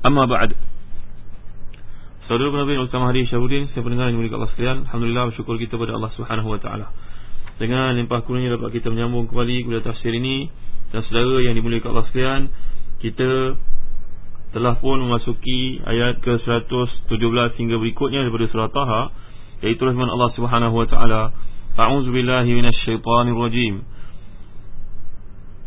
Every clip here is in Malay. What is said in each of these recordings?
Amma ba'd. Saudara penabih yang hari Syahudin Saya pendengar yang memiliki Allah sekalian Alhamdulillah bersyukur kita kepada Allah subhanahu wa ta'ala Dengan limpah kurnia dapat kita menyambung kembali Kepada tafsir ini Dan saudara yang dimiliki Allah sekalian Kita telah pun memasuki Ayat ke-117 hingga berikutnya Daripada surah Taha Iaitu Rahman Allah subhanahu wa ta'ala A'udzubillahi minasyaitanirrojim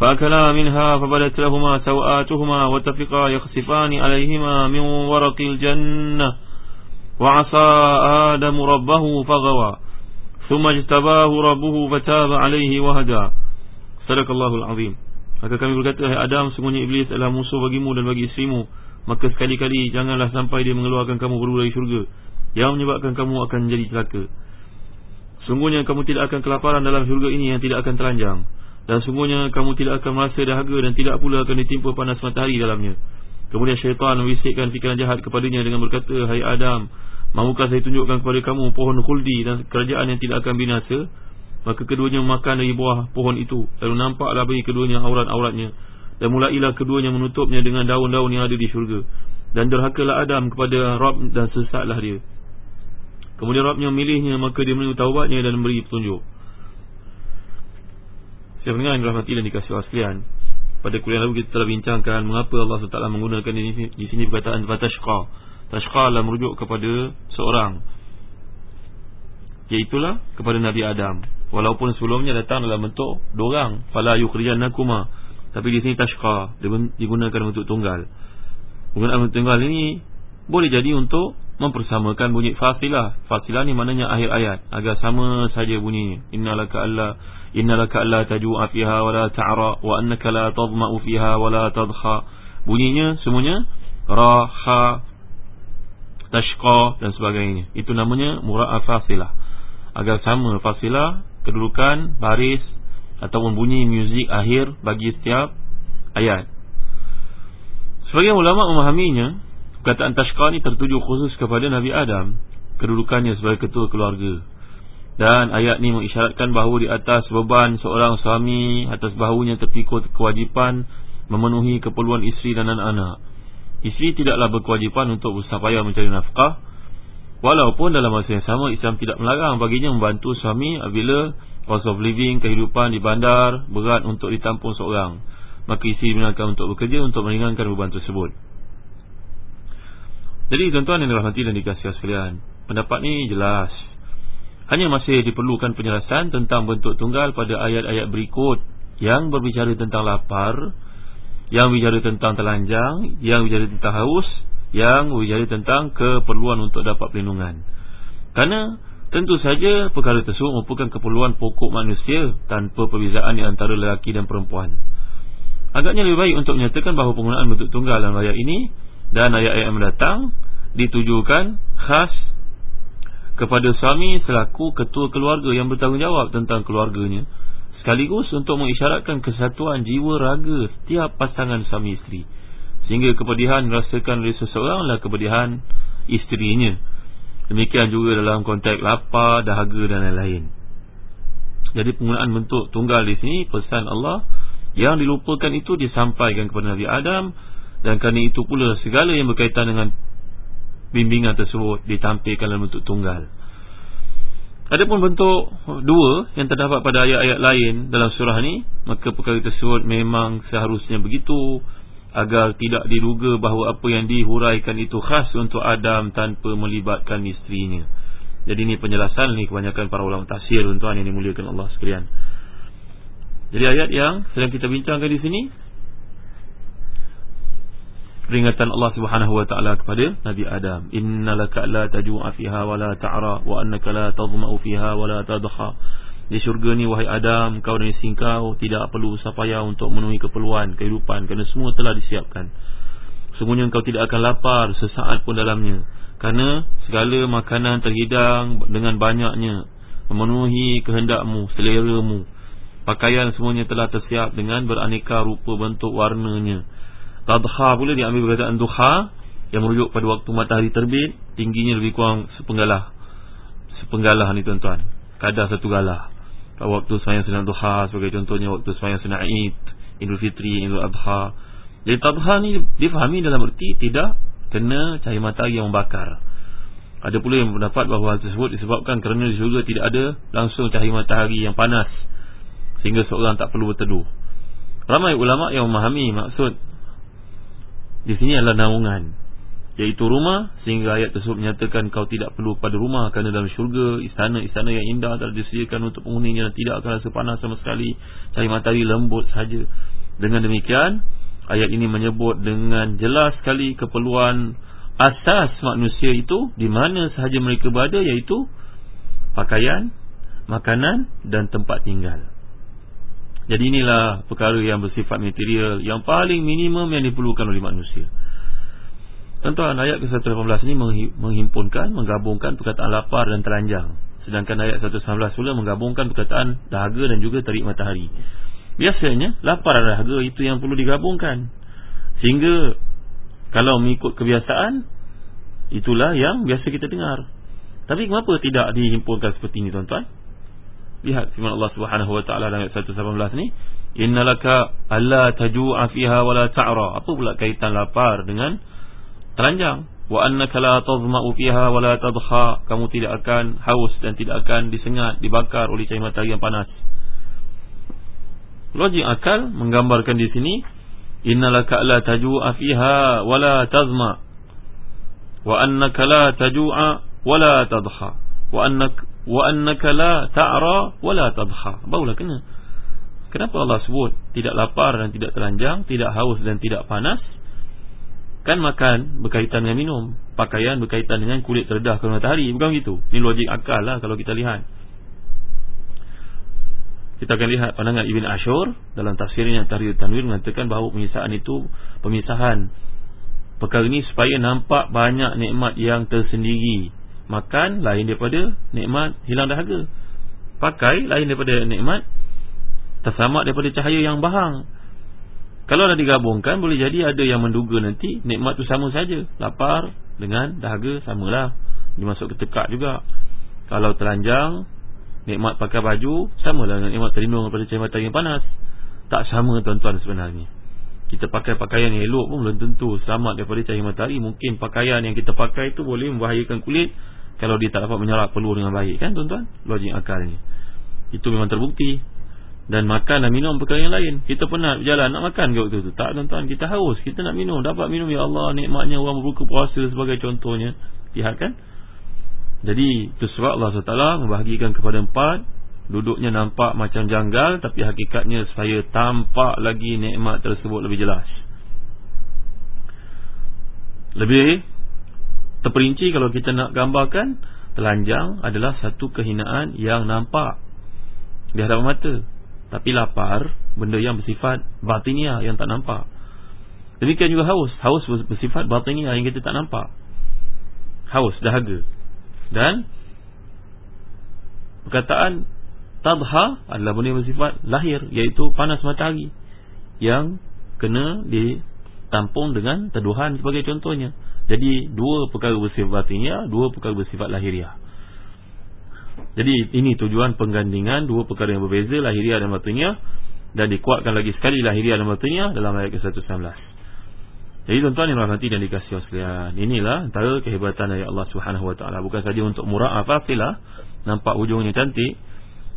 فأكلا منها فبدت لهما سوآتهما وتفقا يخسفان عليهما من ورق الجنة وعصى آدم ربه فغوى ثم اجتباه ربه فتاب عليه وهدى صدق الله العظيم Maka kami berkata, Hai Adam, sungguhnya Iblis adalah musuh bagimu dan bagi istrimu. Maka sekali-kali janganlah sampai dia mengeluarkan kamu berdua dari syurga. Yang menyebabkan kamu akan menjadi celaka. Sungguhnya kamu tidak akan kelaparan dalam syurga ini yang tidak akan telanjang. dan sungguhnya kamu tidak akan merasa dahaga dan tidak pula akan ditimpa panas matahari dalamnya. Kemudian syaitan membisikkan fikiran jahat kepadanya dengan berkata, Hai Adam, mahukah saya tunjukkan kepada kamu pohon khuldi dan kerajaan yang tidak akan binasa? Maka keduanya memakan dari buah pohon itu. Lalu nampaklah bagi keduanya aurat-auratnya. Dan mulailah keduanya menutupnya dengan daun-daun yang ada di syurga. Dan derhakalah Adam kepada Rabb dan sesatlah dia. Kemudian Rabbnya memilihnya, maka dia taubatnya dan memberi petunjuk. Saya mendengar yang dirahmati dan dikasih waslian Pada kuliah lalu kita telah bincangkan Mengapa Allah SWT menggunakan di sini, di sini perkataan Fatashqa. Tashqa adalah merujuk kepada seorang. Iaitulah kepada Nabi Adam. Walaupun sebelumnya datang dalam bentuk Dorang Fala yukhrijan nakuma Tapi di sini Tashqa Digunakan bentuk tunggal. Penggunaan bentuk tunggal ini Boleh jadi untuk Mempersamakan bunyi fasilah. Fasilah ni maknanya akhir ayat. Agar sama saja bunyinya. Innalaka Allah innalaka alla tajua fiha wala ta'ra wa annaka la tadma'u fiha wala tadkha bunyinya semuanya ra ha tashqa dan sebagainya. Itu namanya mura'ah fasilah. Agar sama fasilah kedudukan baris ataupun bunyi muzik akhir bagi setiap ayat. Sebagian ulama memahaminya perkataan tashqa ni tertuju khusus kepada Nabi Adam kedudukannya sebagai ketua keluarga dan ayat ni mengisyaratkan bahawa di atas beban seorang suami atas bahunya terpikul kewajipan memenuhi keperluan isteri dan anak-anak. Isteri tidaklah berkewajipan untuk berusaha payah mencari nafkah. Walaupun dalam masa yang sama Islam tidak melarang baginya membantu suami apabila cost of living, kehidupan di bandar berat untuk ditampung seorang. Maka isteri dibenarkan untuk bekerja untuk meringankan beban tersebut. Jadi tuan-tuan yang dirahmati dan dikasihi sekalian, pendapat ni jelas hanya masih diperlukan penjelasan tentang bentuk tunggal pada ayat-ayat berikut yang berbicara tentang lapar, yang berbicara tentang telanjang, yang berbicara tentang haus, yang berbicara tentang keperluan untuk dapat perlindungan. Karena tentu saja perkara tersebut merupakan keperluan pokok manusia tanpa perbezaan di antara lelaki dan perempuan. Agaknya lebih baik untuk menyatakan bahawa penggunaan bentuk tunggal dalam ayat ini dan ayat-ayat mendatang ditujukan khas kepada suami selaku ketua keluarga yang bertanggungjawab tentang keluarganya. Sekaligus untuk mengisyaratkan kesatuan jiwa raga setiap pasangan suami isteri. Sehingga kepedihan dirasakan oleh seseorang adalah kepedihan isterinya. Demikian juga dalam konteks lapar, dahaga dan lain-lain. Jadi penggunaan bentuk tunggal di sini pesan Allah yang dilupakan itu disampaikan kepada Nabi Adam dan kerana itu pula segala yang berkaitan dengan bimbingan tersebut ditampilkan dalam bentuk tunggal. Adapun bentuk dua yang terdapat pada ayat-ayat lain dalam surah ini, maka perkara tersebut memang seharusnya begitu agar tidak diduga bahawa apa yang dihuraikan itu khas untuk Adam tanpa melibatkan isterinya. Jadi ini penjelasan ni kebanyakan para ulama tafsir tuan yang dimuliakan Allah sekalian. Jadi ayat yang sedang kita bincangkan di sini peringatan Allah Subhanahu wa taala kepada Nabi Adam. Innalaka la tajua fiha wa la ta'ra wa annaka la tadhma'u fiha wa la tadha. Di syurga ni wahai Adam kau dan isteri kau tidak perlu sapaya untuk memenuhi keperluan kehidupan kerana semua telah disiapkan. Semuanya kau tidak akan lapar sesaat pun dalamnya. Kerana segala makanan terhidang dengan banyaknya memenuhi kehendakmu seleramu. Pakaian semuanya telah tersiap dengan beraneka rupa bentuk warnanya Tadha pula diambil perkataan duha Yang merujuk pada waktu matahari terbit Tingginya lebih kurang sepenggalah. Sepenggalah ni tuan-tuan. Kadar satu galah. Pada waktu semayang senang duha Sebagai contohnya waktu semayang senang id Idul Fitri, Idul Adha. Jadi tadha ni difahami dalam erti Tidak kena cahaya matahari yang membakar. Ada pula yang mendapat bahawa hal tersebut Disebabkan kerana di syurga tidak ada Langsung cahaya matahari yang panas Sehingga seorang tak perlu berteduh. Ramai ulama yang memahami maksud di sini adalah naungan Iaitu rumah Sehingga ayat tersebut menyatakan Kau tidak perlu pada rumah Kerana dalam syurga Istana-istana yang indah Telah disediakan untuk penghuninya tidak akan rasa panas sama sekali Cahaya matahari lembut saja Dengan demikian Ayat ini menyebut dengan jelas sekali Keperluan asas manusia itu Di mana sahaja mereka berada Iaitu Pakaian Makanan Dan tempat tinggal jadi inilah perkara yang bersifat material Yang paling minimum yang diperlukan oleh manusia. Tuan-tuan ayat ke-118 ini menghimpunkan Menggabungkan perkataan lapar dan telanjang. Sedangkan ayat 119 pula menggabungkan perkataan dahaga dan juga terik matahari. Biasanya lapar dan dahaga itu yang perlu digabungkan. Sehingga Kalau mengikut kebiasaan Itulah yang biasa kita dengar. Tapi kenapa tidak dihimpunkan seperti ini tuan-tuan Lihat firman Allah Subhanahu wa taala dalam ayat 118 ni, "Innalaka alla tajua fiha wa la ta'ra." Apa pula kaitan lapar dengan telanjang? Wa annaka la tadhma'u fiha wa la tadha. Kamu tidak akan haus dan tidak akan disengat, dibakar oleh cahaya matahari yang panas. Logik akal menggambarkan di sini, "Innalaka la tajua fiha wa la tadhma." Wa annaka la tajua wa la tadha. Wa annaka wa annaka la ta'ra wa la tadha barulah kena. Kenapa Allah sebut tidak lapar dan tidak telanjang tidak haus dan tidak panas? Kan makan berkaitan dengan minum pakaian berkaitan dengan kulit terdedah ke matahari. Bukan begitu ini logik akal lah kalau kita lihat. Kita akan lihat pandangan Ibn Ashur dalam tafsirnya Tahrir Tanwir mengatakan bahawa pemisahan itu pemisahan perkara ini supaya nampak banyak nikmat yang tersendiri Makan lain daripada nikmat hilang dahaga. Pakai lain daripada nikmat Tersamak daripada cahaya yang bahang. Kalau dah digabungkan Boleh jadi ada yang menduga nanti Nikmat tu sama saja. Lapar dengan dahaga samalah. Dia masuk ke tekak juga. Kalau telanjang Nikmat pakai baju Samalah dengan nikmat terlindung daripada cahaya matahari yang panas. Tak sama tuan-tuan sebenarnya. Kita pakai pakaian yang elok pun belum tentu selamat daripada cahaya matahari. Mungkin pakaian yang kita pakai itu boleh membahayakan kulit kalau dia tak dapat menyerap peluh dengan baik. Kan tuan-tuan? Logik akalnya itu memang terbukti. Dan makan dan minum perkara yang lain. Kita penat berjalan nak makan ke waktu tu? Tak tuan-tuan. Kita haus. Kita nak minum. Dapat minum ya Allah nikmatnya orang berbuka puasa sebagai contohnya. Lihat kan? Jadi itu sebab Allah SWT membahagikan kepada empat. Duduknya nampak macam janggal tapi hakikatnya saya tampak lagi nikmat tersebut lebih jelas. Lebih terperinci kalau kita nak gambarkan telanjang adalah satu kehinaan yang nampak di hadapan mata. Tapi lapar benda yang bersifat batinia yang tak nampak. Demikian juga haus. Haus bersifat batinia yang kita tak nampak. Haus dahaga. Dan perkataan tabha adalah benda yang bersifat lahir iaitu panas matahari yang kena ditampung dengan teduhan sebagai contohnya jadi dua perkara bersifat batiniah Dua perkara bersifat lahiriah Jadi ini tujuan penggandingan dua perkara yang berbeza lahiriah dan batiniah dan dikuatkan lagi sekali lahiriah dan batiniah dalam ayat ke-119. Jadi tuan-tuan yang rahmati dan dikasihi sekalian, inilah antara kehebatan dari Allah Subhanahu Wa Taala. Bukan saja untuk murah apa filah, nampak ujungnya cantik,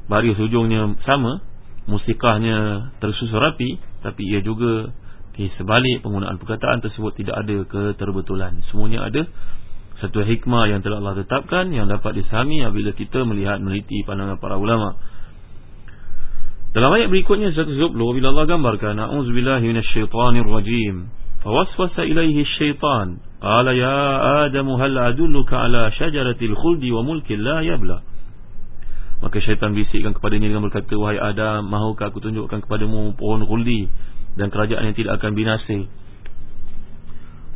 baris ujungnya sama, musikahnya tersusun rapi, tapi ia juga di sebalik penggunaan perkataan tersebut tidak ada keterbetulan. Semuanya ada satu hikmah yang telah Allah tetapkan yang dapat disahami apabila kita melihat meneliti pandangan para ulama. Dalam ayat berikutnya 120 bila Allah gambarkan a'udzubillahi minasyaitonirrajim. Fawaswasa ilaihi syaitan qala ya adam hal adulluka ala syajaratil khuldi wa mulkin la yabla. Maka syaitan bisikkan kepadanya dengan berkata wahai Adam mahukah aku tunjukkan kepadamu pohon khuldi dan kerajaan yang tidak akan binasa.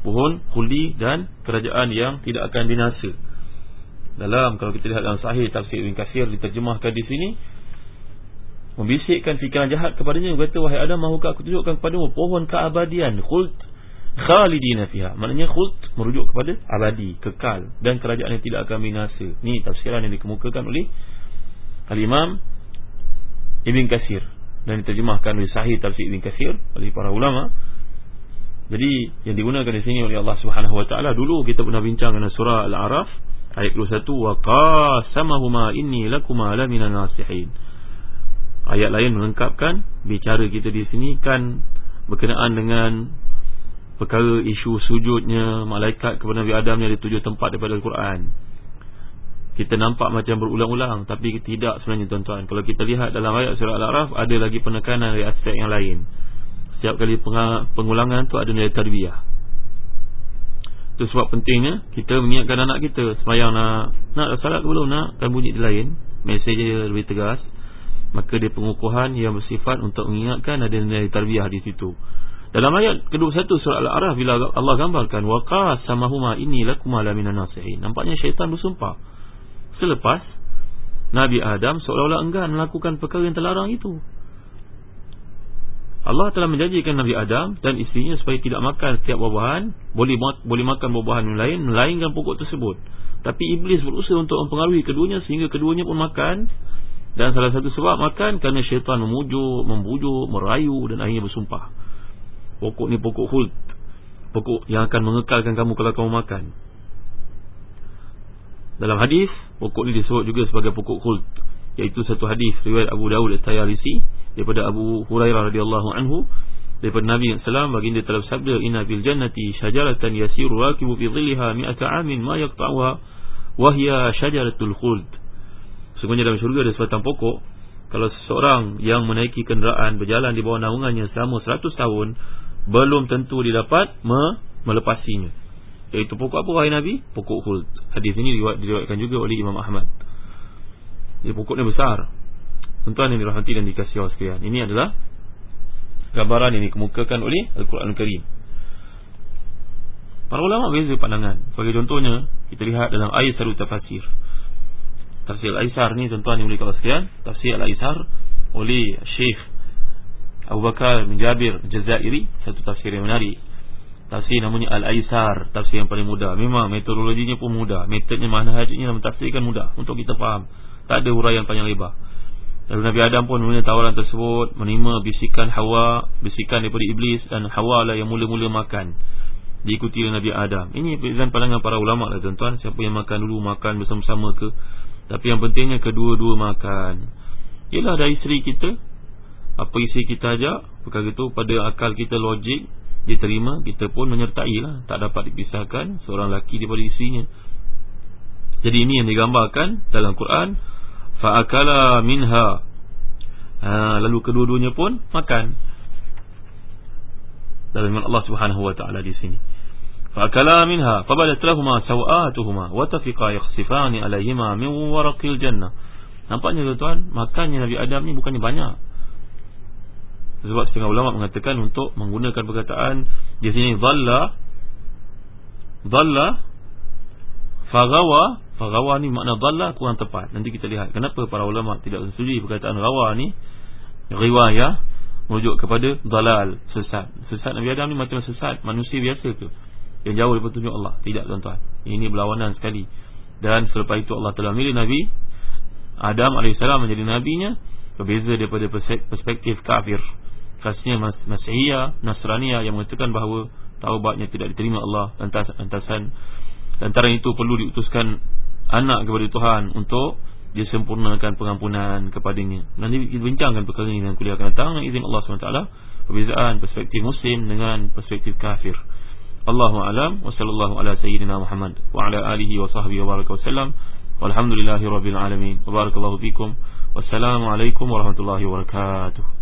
Pohon khuldi dan kerajaan yang tidak akan binasa. Dalam kalau kita lihat dalam sahih tafsir Ibn Katsir diterjemahkan di sini membisikkan fikiran jahat kepadanya berkata wahai Adam mahukah aku tunjukkan kepadamu pohon keabadian khuld khalidina fiha. Maknanya khuld merujuk kepada abadi kekal dan kerajaan yang tidak akan binasa. Ni tafsiran yang dikemukakan oleh al-Imam Ibn Katsir dan diterjemahkan oleh sahih tafsir Ibn Katsir oleh para ulama jadi yang digunakan di sini oleh Allah Subhanahu Wa Taala dulu kita pernah bincang dengan surah Al-A'raf ayat 21 wa qasamahuma inni lakuma la minan nasihin. Ayat lain melengkapkan bicara kita di sini kan berkenaan dengan perkara isu sujudnya malaikat kepada Nabi Adam yang ada tujuh tempat daripada Al-Quran. Kita nampak macam berulang-ulang tapi tidak sebenarnya tuan-tuan. Kalau kita lihat dalam ayat surah Al-A'raf ada lagi penekanan dari aspek yang lain. Setiap kali pengulangan tu ada nilai tarbiyah Itu sebab pentingnya Kita mengingatkan anak kita Semayang nak Nak salat ke belum nak Kan bunyi di lain Mesej dia lebih tegas Maka dia pengukuhan yang bersifat Untuk mengingatkan ada nilai tarbiyah di situ dalam ayat kedua satu surah Al-A'raf bila Allah gambarkan waqas samahuma inni lakum ala minan nasihin. Nampaknya syaitan bersumpah. Selepas Nabi Adam seolah-olah enggan melakukan perkara yang terlarang itu. Allah telah menjanjikan Nabi Adam dan istrinya supaya tidak makan setiap buah-buahan, boleh boleh makan buah-buahan yang lain melainkan pokok tersebut. Tapi iblis berusaha untuk mempengaruhi keduanya sehingga keduanya pun makan dan salah satu sebab makan kerana syaitan memujuk, membujuk, merayu dan akhirnya bersumpah. Pokok ni pokok khuld. Pokok yang akan mengekalkan kamu kalau kamu makan. Dalam hadis, pokok ni disebut juga sebagai pokok khuld, iaitu satu hadis riwayat Abu Dawud at-Tayalisi daripada Abu Hurairah radhiyallahu anhu daripada Nabi sallallahu baginda telah bersabda inna fil jannati syajaratan yasiru rakibu fi dhilliha mi'ata amin ma yaqta'uha wa hiya syajaratul khuld. Sungguhnya dalam syurga ada sebatang pokok. Kalau seseorang yang menaiki kenderaan berjalan di bawah naungannya selama 100 tahun belum tentu dia dapat me melepasinya iaitu pokok apa wahai Nabi? Pokok khuld hadis ini diriwayatkan juga oleh Imam Ahmad. Dia pokoknya besar. Tuan-tuan yang dirahmati dan dikasihi Allah sekalian. Ini adalah Gambaran yang dikemukakan oleh Al-Quran Al-Karim. Para ulama beza pandangan. Sebagai contohnya Kita lihat dalam ayat saru tafsir Tafsir Al-Aisar ni tuan-tuan yang kawal sekalian Tafsir Al-Aisar Oleh Syekh Abu Bakar bin Jabir Jazairi Satu tafsir yang menarik Tafsir namanya Al-Aisar Tafsir yang paling mudah. Memang metodologinya pun mudah. Metodnya mana hajatnya dalam tafsir kan mudah Untuk kita faham. Tak ada huraian panjang lebar. Lalu Nabi Adam pun menerima tawaran tersebut Menerima bisikan Hawa Bisikan daripada Iblis Dan Hawa lah yang mula-mula makan. Diikuti oleh Nabi Adam. Ini perbezaan pandangan para ulama' lah tuan-tuan. Siapa yang makan dulu Makan bersama-sama ke? Tapi yang pentingnya Kedua-dua makan. Ialah ada isteri kita. Apa isteri kita ajak? Perkara itu pada akal kita logik Dia terima Kita pun menyertai lah Tak dapat dipisahkan Seorang lelaki daripada isterinya Jadi ini yang digambarkan Dalam Quran Fa'akala minha. Ha, Lalu kedua-duanya pun makan. Dalam iman Allah subhanahu wa ta'ala di sini. Fa'akala minha Fabadat lahuma sawa'atuhuma Watafiqa yakhsifani alayhima min warakil jannah. Nampaknya tuan-tuan Makannya Nabi Adam ni bukannya banyak Sebab setengah ulama mengatakan Untuk menggunakan perkataan Di sini Dhalla Dhalla Fagawa Rawa ni makna dhalla kurang tepat. Nanti kita lihat kenapa para ulama tidak setuju perkataan rawa ni riwayah merujuk kepada dalal, sesat. Sesat Nabi Adam ni macam sesat manusia biasa ke? Yang jauh daripada tunjuk Allah. Tidak tuan-tuan. Ini berlawanan sekali. Dan selepas itu Allah telah milih Nabi Adam AS menjadi nabinya berbeza daripada perspektif kafir khasnya Masihiyah Nasraniyah yang mengatakan bahawa taubatnya tidak diterima Allah lantasan lantaran itu perlu diutuskan anak kepada Tuhan untuk dia sempurnakan pengampunan kepadanya. Nanti kita bincangkan perkara ini dengan kuliah. Akan datang izin Allah SWT perbezaan perspektif muslim dengan perspektif kafir. Allahu alam wa sallallahu ala sayyidina Muhammad wa ala alihi wa sahbihi wa baraka wasallam walhamdulillahi rabbil alamin. Wa barakallahu fikum. Wassalamu alaikum warahmatullahi wabarakatuh